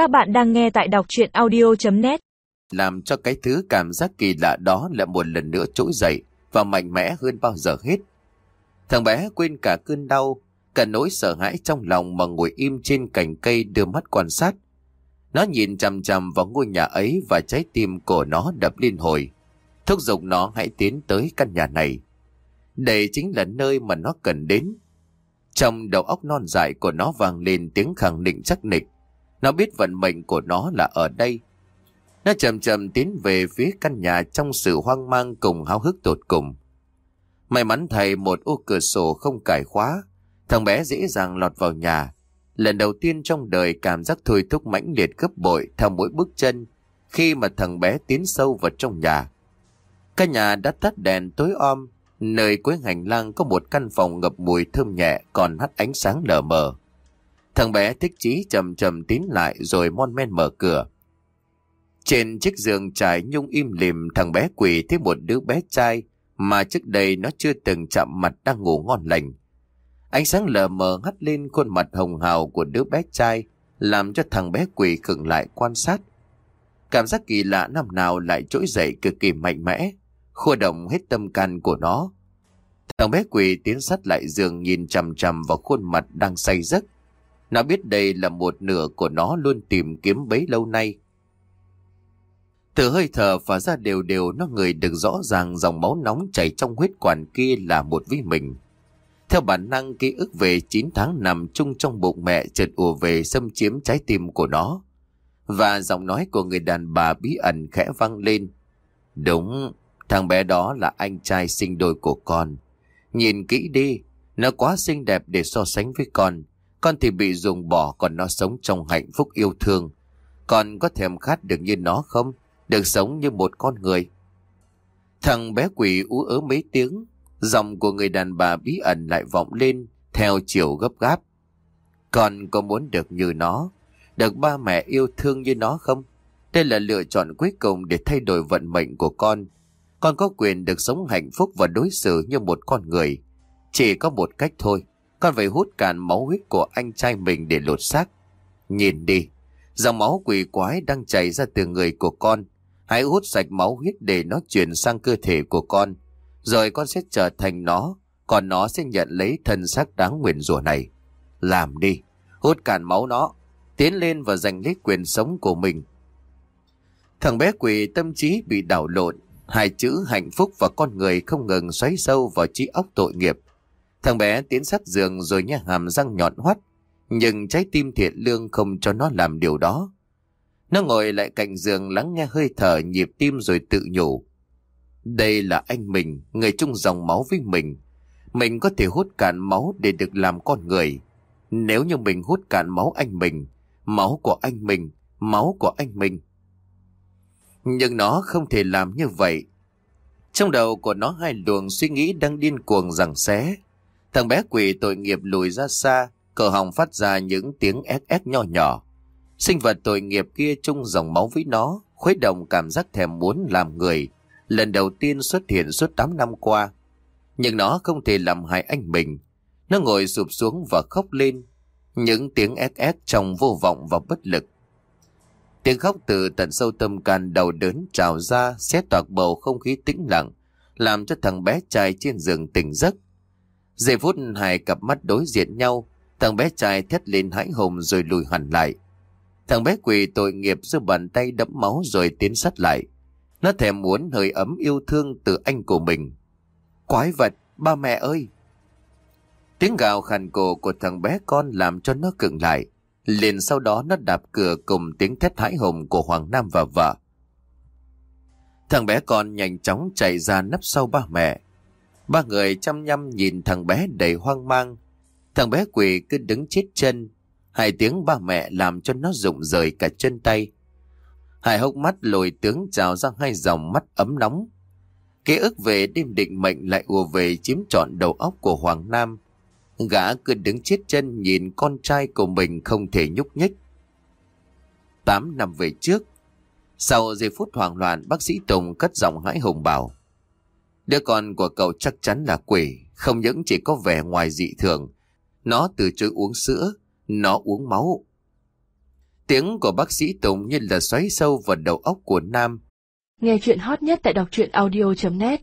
Các bạn đang nghe tại đọc chuyện audio.net làm cho cái thứ cảm giác kỳ lạ đó lại một lần nữa trỗi dậy và mạnh mẽ hơn bao giờ hết. Thằng bé quên cả cơn đau, cả nỗi sợ hãi trong lòng mà ngồi im trên cành cây đưa mắt quan sát. Nó nhìn chằm chằm vào ngôi nhà ấy và trái tim của nó đập liên hồi. Thúc giục nó hãy tiến tới căn nhà này. Đây chính là nơi mà nó cần đến. Trong đầu óc non dại của nó vang lên tiếng khẳng định chắc nịch. Nó biết vận mệnh của nó là ở đây. Nó chậm chậm tiến về phía căn nhà trong sự hoang mang cùng háo hức tột cùng. May mắn thầy một ô cửa sổ không cải khóa, thằng bé dễ dàng lọt vào nhà. Lần đầu tiên trong đời cảm giác thôi thúc mãnh liệt gấp bội theo mỗi bước chân khi mà thằng bé tiến sâu vào trong nhà. Căn nhà đã tắt đèn tối om, nơi cuối hành lang có một căn phòng ngập mùi thơm nhẹ còn hắt ánh sáng lờ mờ. Thằng bé thích chí chầm chầm tiến lại rồi mon men mở cửa. Trên chiếc giường trải nhung im lìm thằng bé quỳ thấy một đứa bé trai mà trước đây nó chưa từng chạm mặt đang ngủ ngon lành. Ánh sáng lờ mờ hắt lên khuôn mặt hồng hào của đứa bé trai làm cho thằng bé quỳ khựng lại quan sát. Cảm giác kỳ lạ năm nào lại trỗi dậy cực kỳ mạnh mẽ, khua động hết tâm can của nó. Thằng bé quỳ tiến sát lại giường nhìn chằm chằm vào khuôn mặt đang say giấc. Nó biết đây là một nửa của nó luôn tìm kiếm bấy lâu nay. Từ hơi thở và ra đều đều nó người được rõ ràng dòng máu nóng chảy trong huyết quản kia là một với mình. Theo bản năng ký ức về 9 tháng nằm chung trong bụng mẹ chợt ùa về xâm chiếm trái tim của nó. Và giọng nói của người đàn bà bí ẩn khẽ vang lên. Đúng, thằng bé đó là anh trai sinh đôi của con. Nhìn kỹ đi, nó quá xinh đẹp để so sánh với con. Con thì bị dùng bỏ còn nó sống trong hạnh phúc yêu thương. Con có thèm khát được như nó không? Được sống như một con người. Thằng bé quỷ ú ớ mấy tiếng. Giọng của người đàn bà bí ẩn lại vọng lên, theo chiều gấp gáp. Con có muốn được như nó? Được ba mẹ yêu thương như nó không? Đây là lựa chọn cuối cùng để thay đổi vận mệnh của con. Con có quyền được sống hạnh phúc và đối xử như một con người. Chỉ có một cách thôi. Con phải hút cạn máu huyết của anh trai mình để lột xác. Nhìn đi, dòng máu quỷ quái đang chảy ra từ người của con. Hãy hút sạch máu huyết để nó chuyển sang cơ thể của con. Rồi con sẽ trở thành nó, còn nó sẽ nhận lấy thân xác đáng nguyền rủa này. Làm đi, hút cạn máu nó, tiến lên và giành lấy quyền sống của mình. Thằng bé quỷ tâm trí bị đảo lộn, hai chữ hạnh phúc và con người không ngừng xoáy sâu vào trí óc tội nghiệp. Thằng bé tiến sát giường rồi nhả hàm răng nhọn hoắt, nhưng trái tim thiện lương không cho nó làm điều đó. Nó ngồi lại cạnh giường lắng nghe hơi thở nhịp tim rồi tự nhủ. Đây là anh mình, người chung dòng máu với mình. Mình có thể hút cạn máu để được làm con người. Nếu như mình hút cạn máu anh mình, máu của anh mình, máu của anh mình. Nhưng nó không thể làm như vậy. Trong đầu của nó hai luồng suy nghĩ đang điên cuồng rằng xé. Thằng bé quỷ tội nghiệp lùi ra xa, cờ họng phát ra những tiếng ép ép nhỏ nhỏ. Sinh vật tội nghiệp kia chung dòng máu với nó, khuấy động cảm giác thèm muốn làm người, lần đầu tiên xuất hiện suốt 8 năm qua. Nhưng nó không thể làm hại anh mình. Nó ngồi sụp xuống và khóc lên, những tiếng ép ép trong vô vọng và bất lực. Tiếng khóc từ tận sâu tâm can đầu đớn trào ra, xé toạc bầu không khí tĩnh lặng, làm cho thằng bé trai trên giường tỉnh giấc. Giây phút hai cặp mắt đối diện nhau, thằng bé trai thét lên hãi hùng rồi lùi hẳn lại. Thằng bé quỳ tội nghiệp giữa bàn tay đẫm máu rồi tiến sát lại. Nó thèm muốn hơi ấm yêu thương từ anh của mình. Quái vật, ba mẹ ơi! Tiếng gào khàn cổ của thằng bé con làm cho nó cứng lại. Liền sau đó nó đạp cửa cùng tiếng thét hãi hùng của Hoàng Nam và vợ. Thằng bé con nhanh chóng chạy ra nấp sau ba mẹ. Ba người chăm nhăm nhìn thằng bé đầy hoang mang. Thằng bé quỳ cứ đứng chết chân. Hai tiếng ba mẹ làm cho nó rụng rời cả chân tay. Hai hốc mắt lồi tướng trào ra hai dòng mắt ấm nóng. Ký ức về đêm định mệnh lại ùa về chiếm trọn đầu óc của Hoàng Nam. Gã cứ đứng chết chân nhìn con trai của mình không thể nhúc nhích. Tám năm về trước, sau giây phút hoảng loạn bác sĩ Tùng cất giọng hãi hùng bảo. Đứa con của cậu chắc chắn là quỷ, không những chỉ có vẻ ngoài dị thường. Nó từ chối uống sữa, nó uống máu. Tiếng của bác sĩ Tùng như là xoáy sâu vào đầu óc của Nam. Nghe chuyện hot nhất tại đọc truyện audio.net